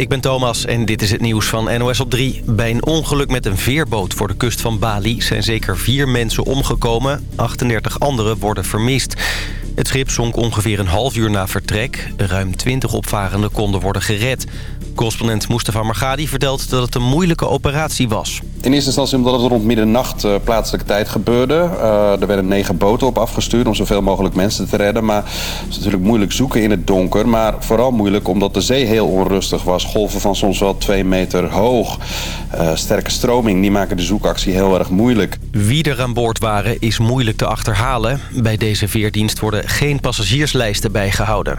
ik ben Thomas en dit is het nieuws van NOS op 3. Bij een ongeluk met een veerboot voor de kust van Bali... zijn zeker vier mensen omgekomen. 38 anderen worden vermist. Het schip zonk ongeveer een half uur na vertrek. Ruim 20 opvarenden konden worden gered. Correspondent Mustafa Margadi vertelt dat het een moeilijke operatie was. In eerste instantie omdat het rond middernacht uh, plaatselijke tijd gebeurde. Uh, er werden negen boten op afgestuurd om zoveel mogelijk mensen te redden. Maar het is natuurlijk moeilijk zoeken in het donker. Maar vooral moeilijk omdat de zee heel onrustig was. Golven van soms wel twee meter hoog. Uh, sterke stroming, die maken de zoekactie heel erg moeilijk. Wie er aan boord waren is moeilijk te achterhalen. Bij deze veerdienst worden geen passagierslijsten bijgehouden.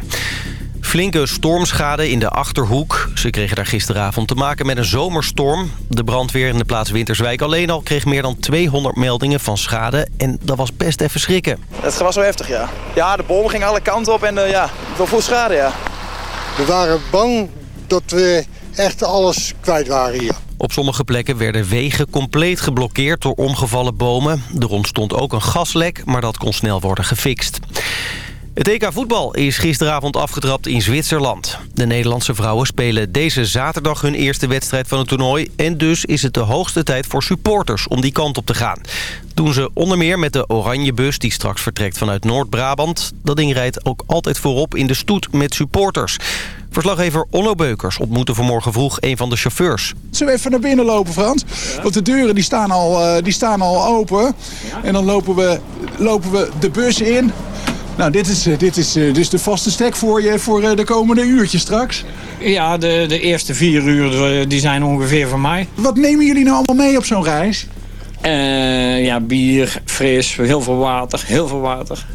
Flinke stormschade in de Achterhoek. Ze kregen daar gisteravond te maken met een zomerstorm. De brandweer in de plaats Winterswijk alleen al kreeg meer dan 200 meldingen van schade. En dat was best even schrikken. Het was wel heftig, ja. Ja, de bomen gingen alle kanten op en uh, ja, wel veel schade, ja. We waren bang dat we echt alles kwijt waren hier. Op sommige plekken werden wegen compleet geblokkeerd door omgevallen bomen. Er ontstond ook een gaslek, maar dat kon snel worden gefixt. Het EK voetbal is gisteravond afgetrapt in Zwitserland. De Nederlandse vrouwen spelen deze zaterdag hun eerste wedstrijd van het toernooi... en dus is het de hoogste tijd voor supporters om die kant op te gaan. Doen ze onder meer met de oranje bus die straks vertrekt vanuit Noord-Brabant. Dat ding rijdt ook altijd voorop in de stoet met supporters. Verslaggever Onno Beukers ontmoette vanmorgen vroeg een van de chauffeurs. Zullen we even naar binnen lopen, Frans? Want de deuren die staan al, uh, die staan al open. En dan lopen we, lopen we de bus in... Nou, dit is, dit is dus de vaste stek voor je voor de komende uurtjes straks. Ja, de, de eerste vier uur die zijn ongeveer van mij. Wat nemen jullie nou allemaal mee op zo'n reis? Uh, ja, bier, fris, heel veel water, heel veel water.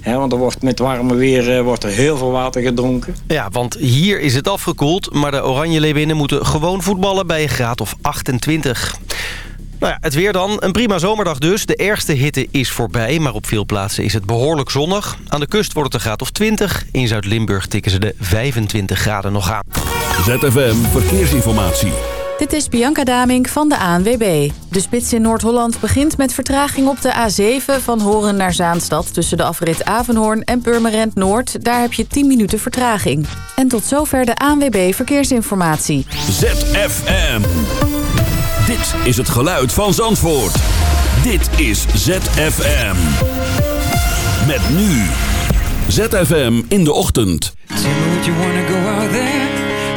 He, want er wordt met warme weer uh, wordt er heel veel water gedronken. Ja, want hier is het afgekoeld. Maar de Oranje Leeuwinnen moeten gewoon voetballen bij een graad of 28. Nou ja, het weer dan. Een prima zomerdag dus. De ergste hitte is voorbij, maar op veel plaatsen is het behoorlijk zonnig. Aan de kust wordt het een graad of 20. In Zuid-Limburg tikken ze de 25 graden nog aan. ZFM Verkeersinformatie. Dit is Bianca Damink van de ANWB. De spits in Noord-Holland begint met vertraging op de A7 van Horen naar Zaanstad... tussen de afrit Avenhoorn en Purmerend Noord. Daar heb je 10 minuten vertraging. En tot zover de ANWB Verkeersinformatie. ZFM. Dit is het geluid van Zandvoort. Dit is ZFM. Met nu. ZFM in de ochtend. Tell me would you wanna go out there?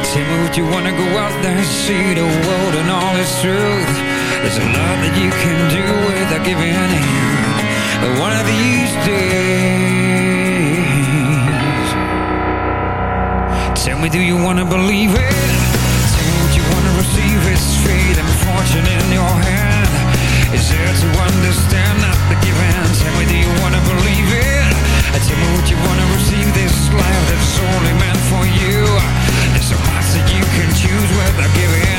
Tell me would you wanna go out there see the world and all its truth? There's a lot that you can do without giving in. One of these days. Tell me do you wanna believe it? To understand not the given? Tell me do you wanna believe it? I tell me would you wanna receive this life that's only meant for you? There's so much that you can choose without giving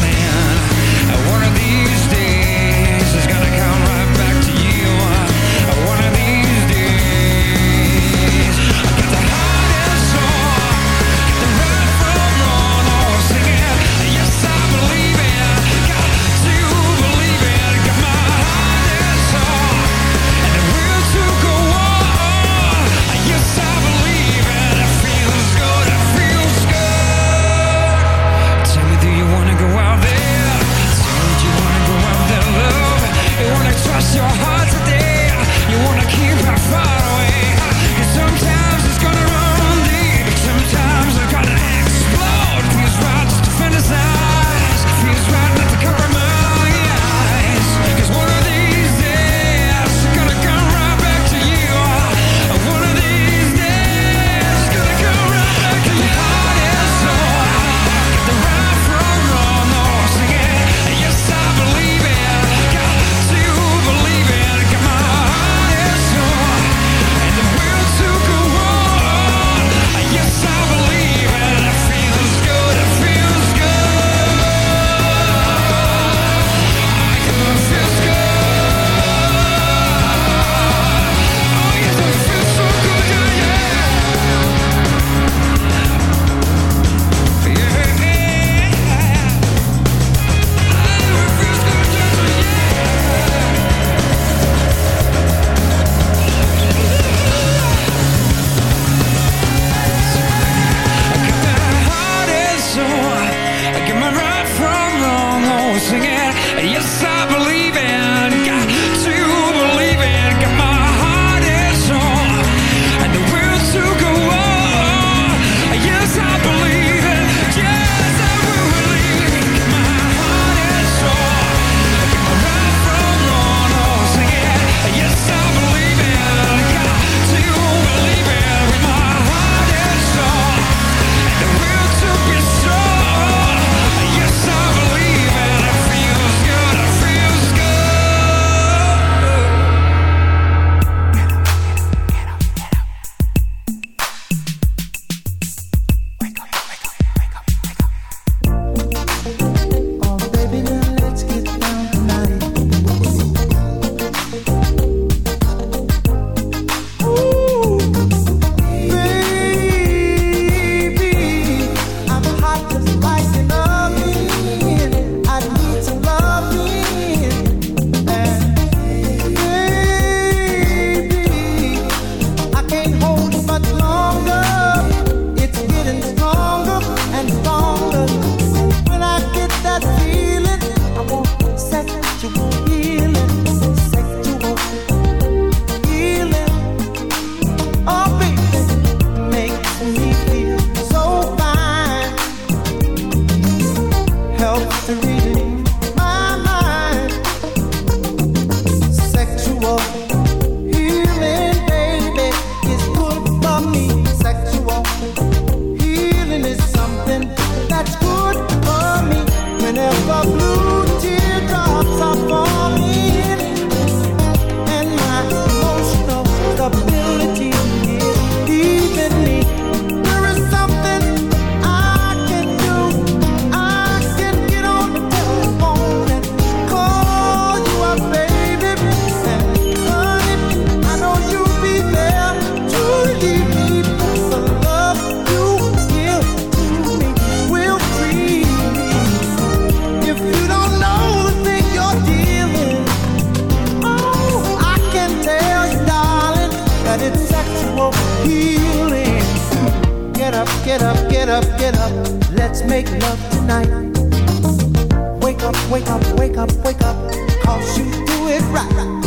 wake up, wake up, wake up, wake up, cause you do it right.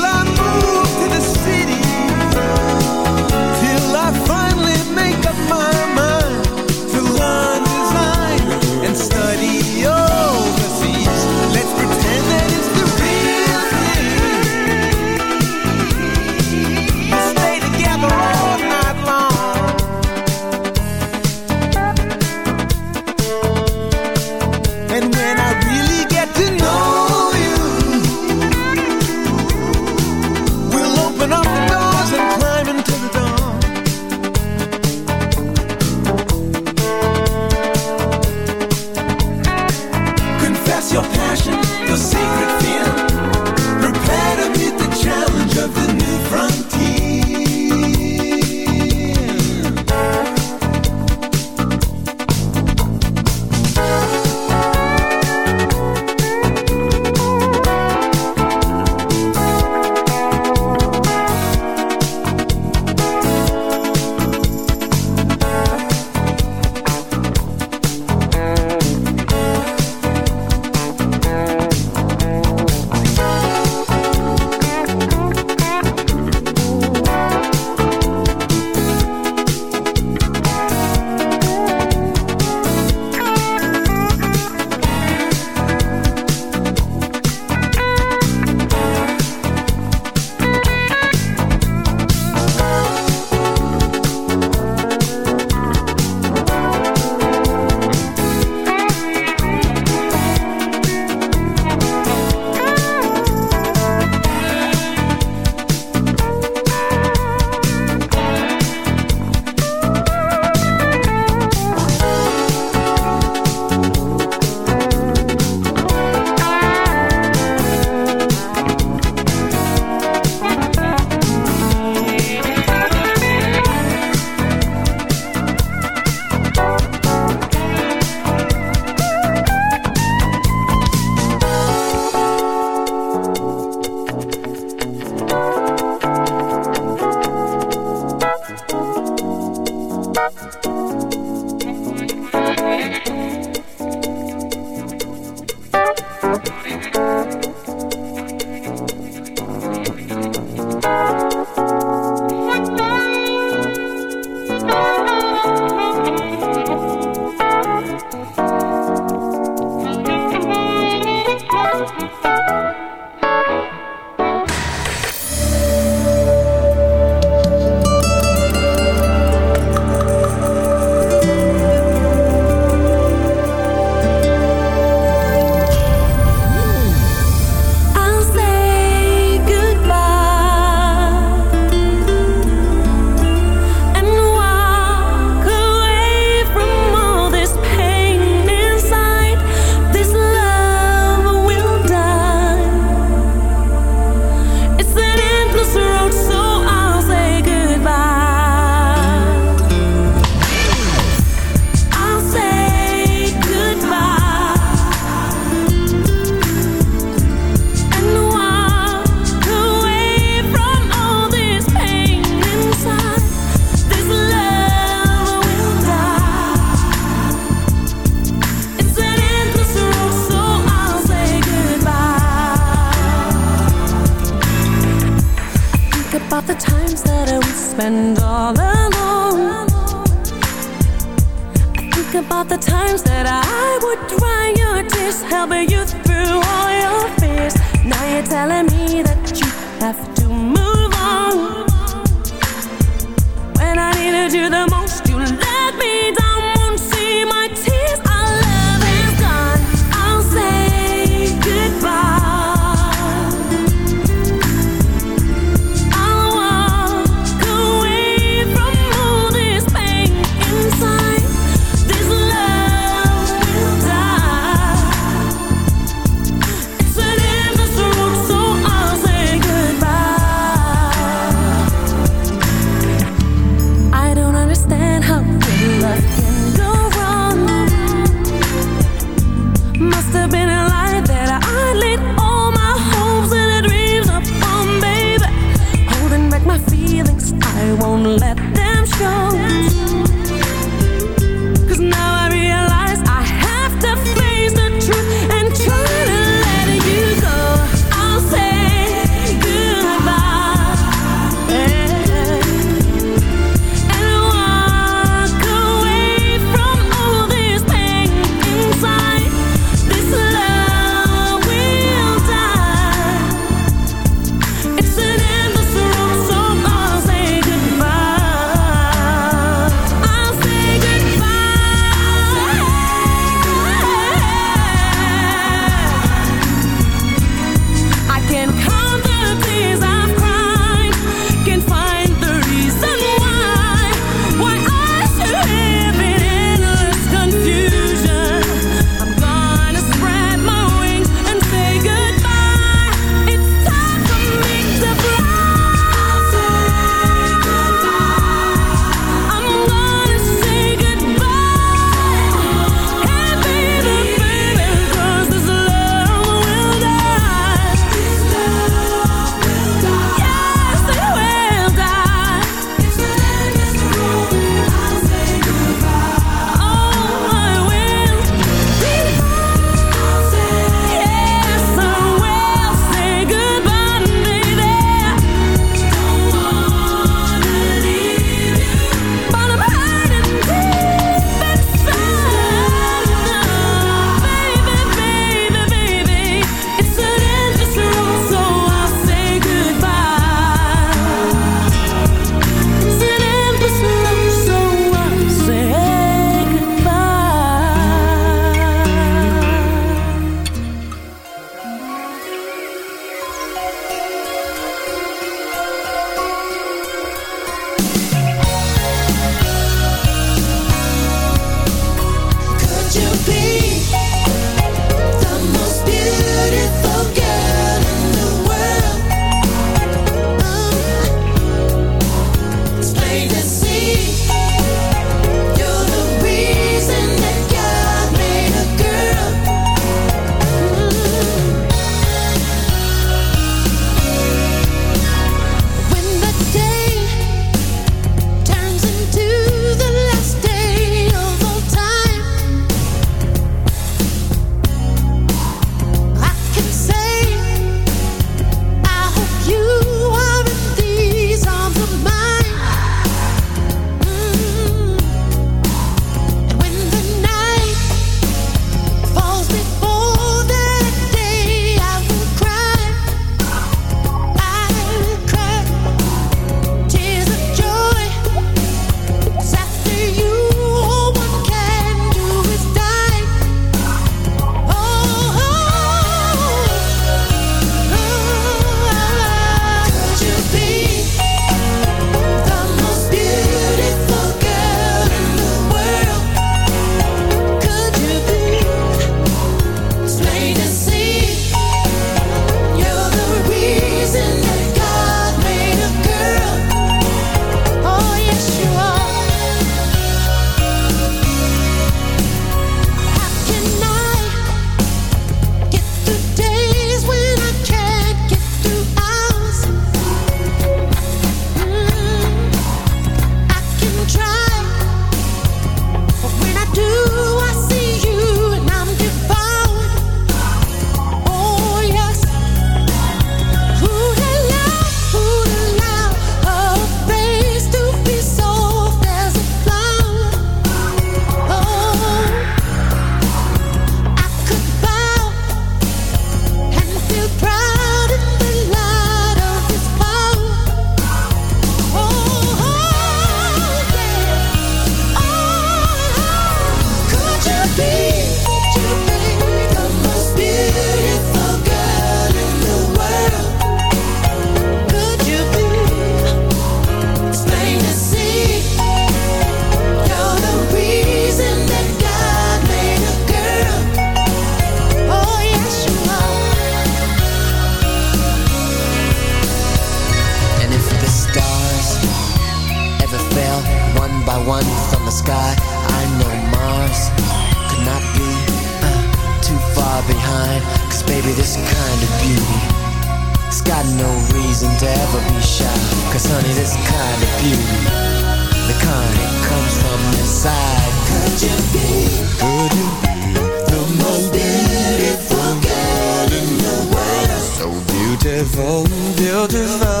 beautiful, beautiful.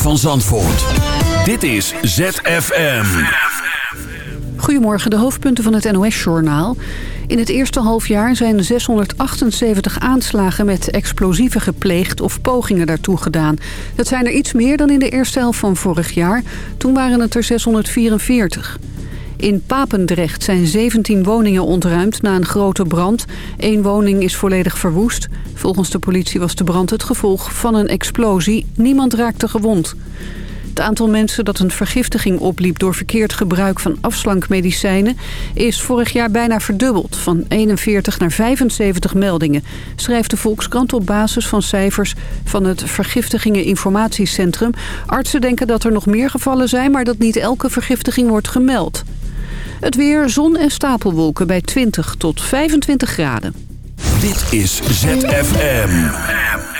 van Zandvoort. Dit is ZFM. Goedemorgen, de hoofdpunten van het NOS-journaal. In het eerste halfjaar zijn 678 aanslagen met explosieven gepleegd of pogingen daartoe gedaan. Dat zijn er iets meer dan in de eerste helft van vorig jaar. Toen waren het er 644. In Papendrecht zijn 17 woningen ontruimd na een grote brand. Eén woning is volledig verwoest. Volgens de politie was de brand het gevolg van een explosie. Niemand raakte gewond. Het aantal mensen dat een vergiftiging opliep door verkeerd gebruik van afslankmedicijnen is vorig jaar bijna verdubbeld, van 41 naar 75 meldingen, schrijft de Volkskrant op basis van cijfers van het Vergiftigingen Informatiecentrum. Artsen denken dat er nog meer gevallen zijn, maar dat niet elke vergiftiging wordt gemeld. Het weer, zon en stapelwolken bij 20 tot 25 graden. Dit is ZFM.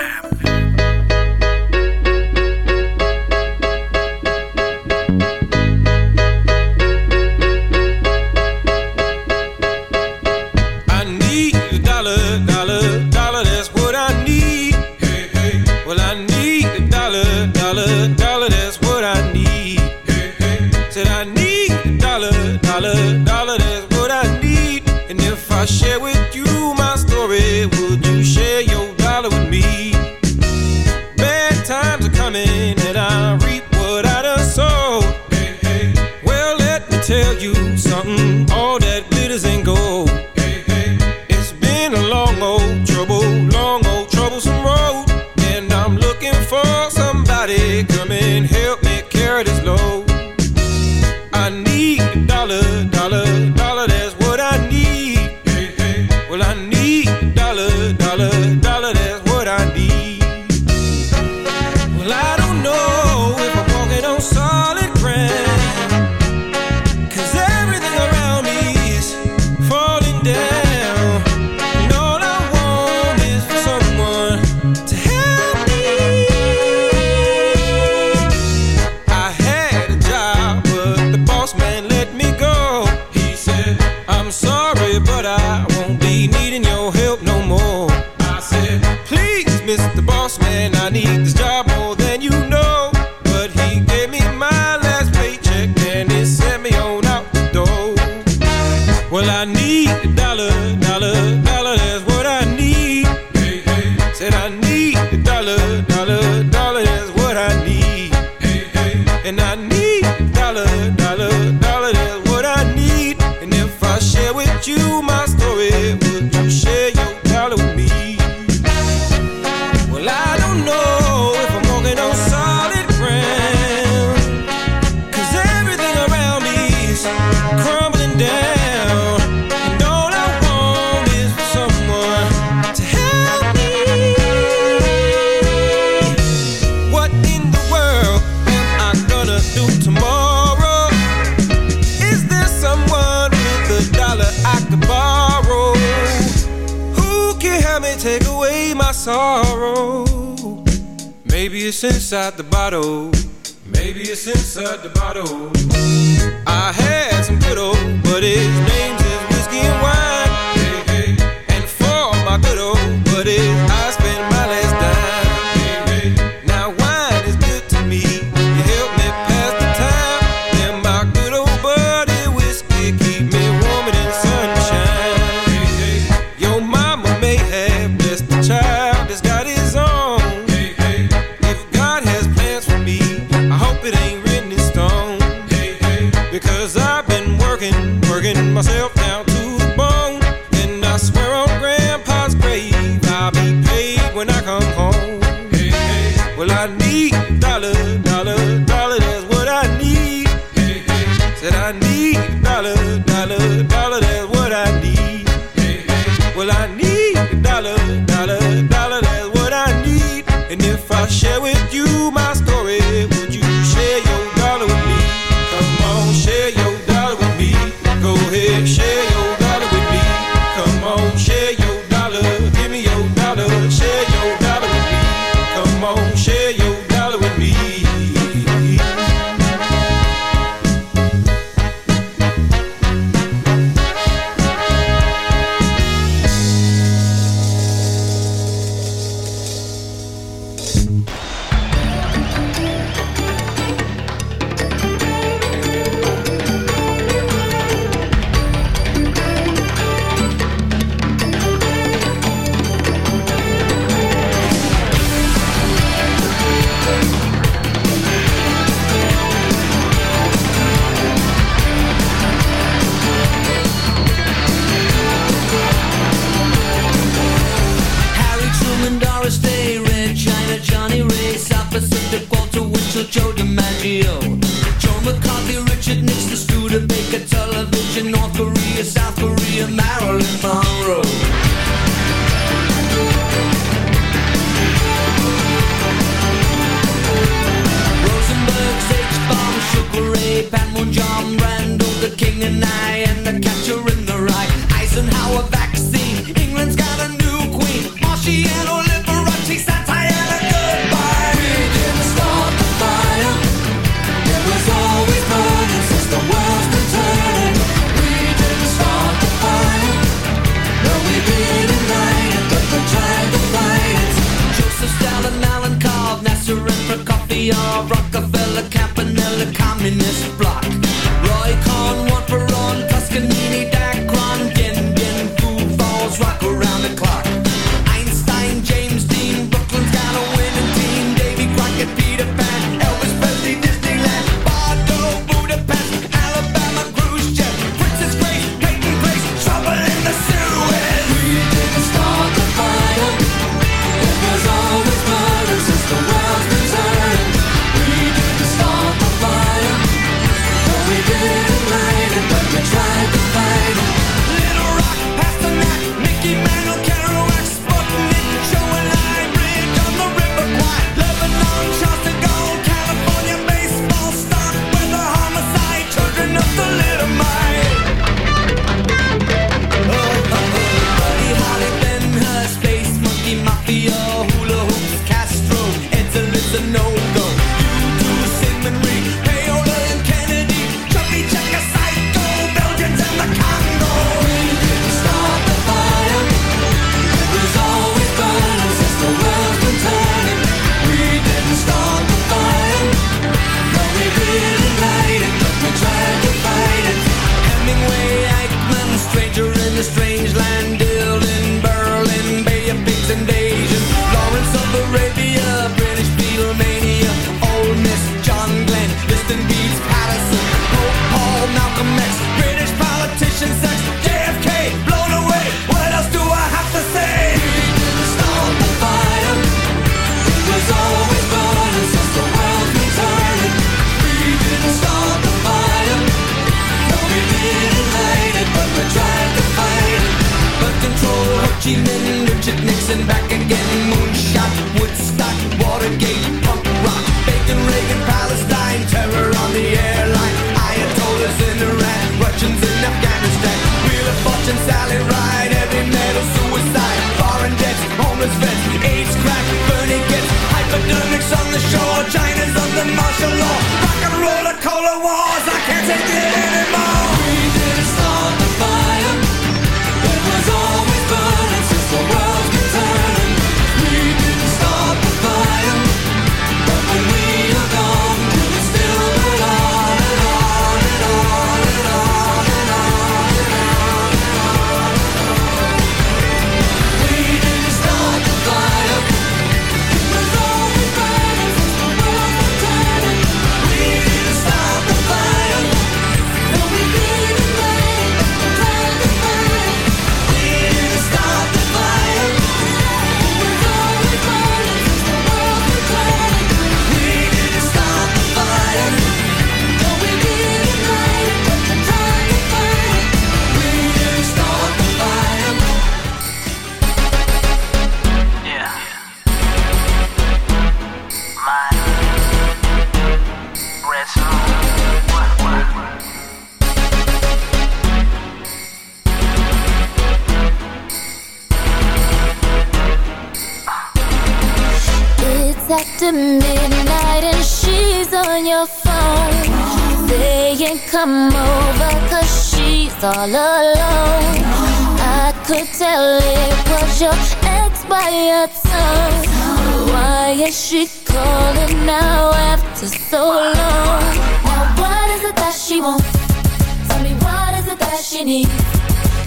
Tell me what is it that she needs?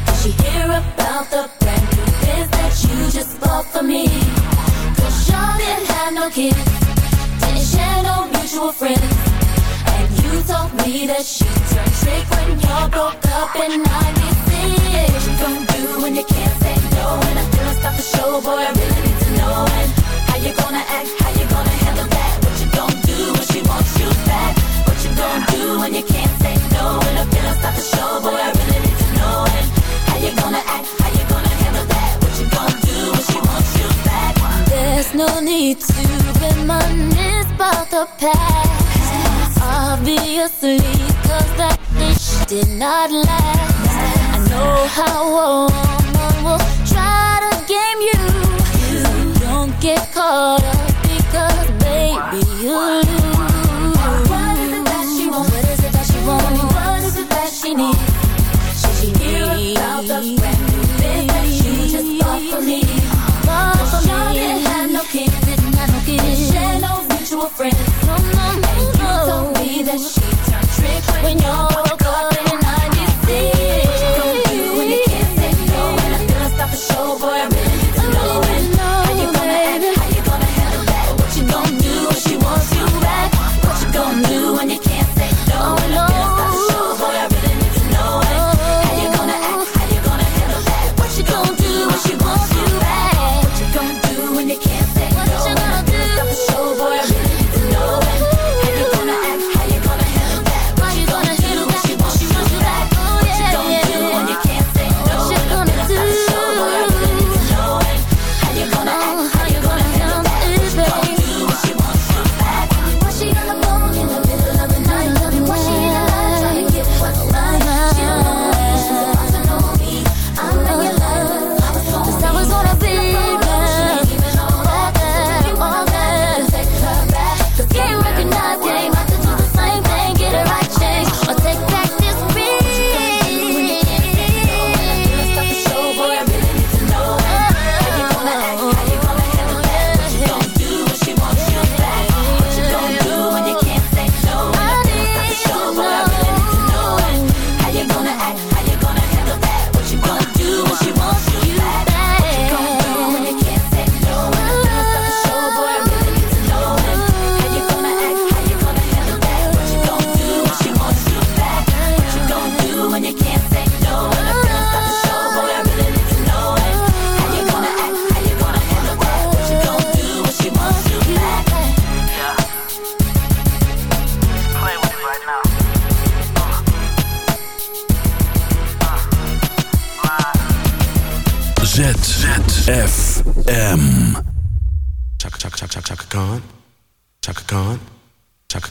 Did she hear about the brand new biz that you just bought for me? Cause y'all didn't have no kids, didn't share no mutual friends. And you told me that she turned trick when y'all broke up in 96. What you gonna do when you can't say no? And I feel stop the show, boy, I really need to know. And how you gonna act, how you gonna handle that? What you gonna do when she wants do when you can't say no? I stop the show, boy, I really need to know. How you gonna act? How you gonna handle that? What you gonna do when she wants you back? There's no need to reminisce about the past. That did not last. I know how a woman will try to game you. Don't get caught up because, baby, you friend. No, no, no, and you told me that she turned trick when you're.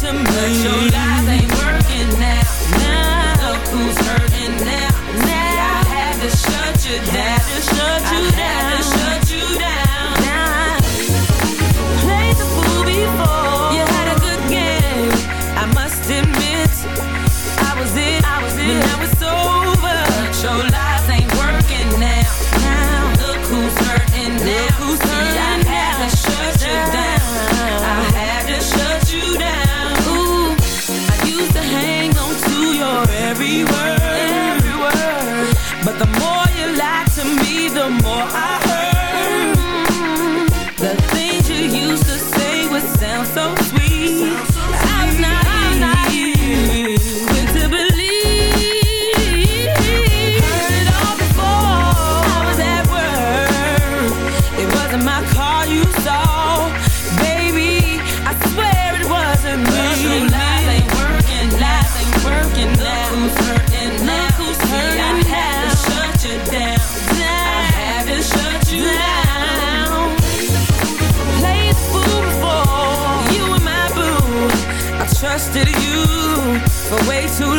to me. But your lies ain't working now. now. Look who's hurting now. now. I had to shut you down. To shut you I down. Had to shut you down. Now. Played the fool before. You had a good game. I must admit, I was it. I was it. But now it's over. But your lies ain't working now. now. Look who's hurting now. Look who's hurting. now. for way too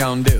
gonna do?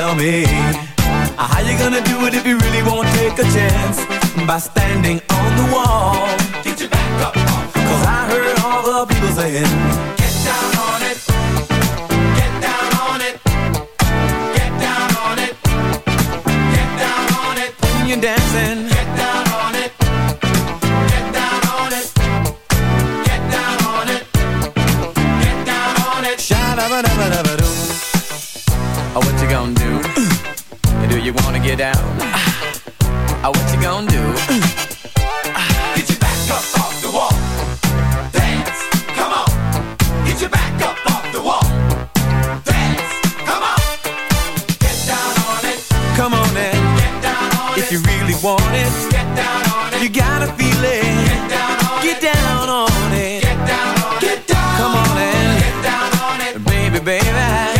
Tell me. How you gonna do it if you really won't take a chance? By standing on the wall. Get your back up. Cause I heard all the people saying, Get down on it. Get down on it. Get down on it. Get down on it. When you're dancing. Get down on it. Get down on it. Get down on it. Get down on it. Sha-da-ba-da-ba-da-ba-doo. Oh, what you gonna do? Do you wanna get down? Oh, what you gonna do? Get your back up off the wall. Dance. Come on. Get your back up off the wall. Dance. Come on. Get down on it. Come on and get down on it. If you really want it, get down on it. You gotta feel it. Get down on it. Get down on it. Get down on it. Get down. Come on and get down on it. Baby, baby.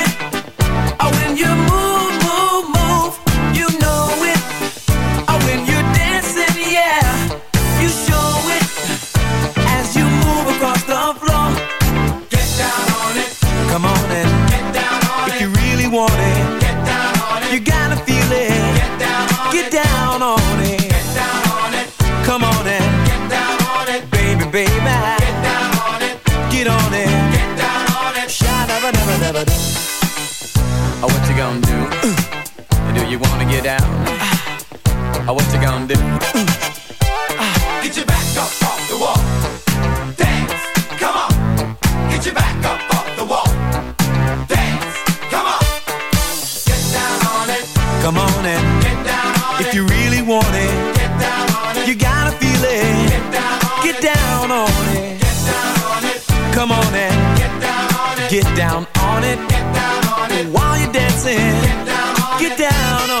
Come on and get down on it. Baby, baby. Get down on it. Get on it. Get down on it. Sha-da-ba-da-ba-da-ba-da. Oh, what you gonna do? Uh. Do you wanna get down? Uh. Oh, what you gonna do? Get Get down on it. Get down on it. While you're dancing, get down on get it. down on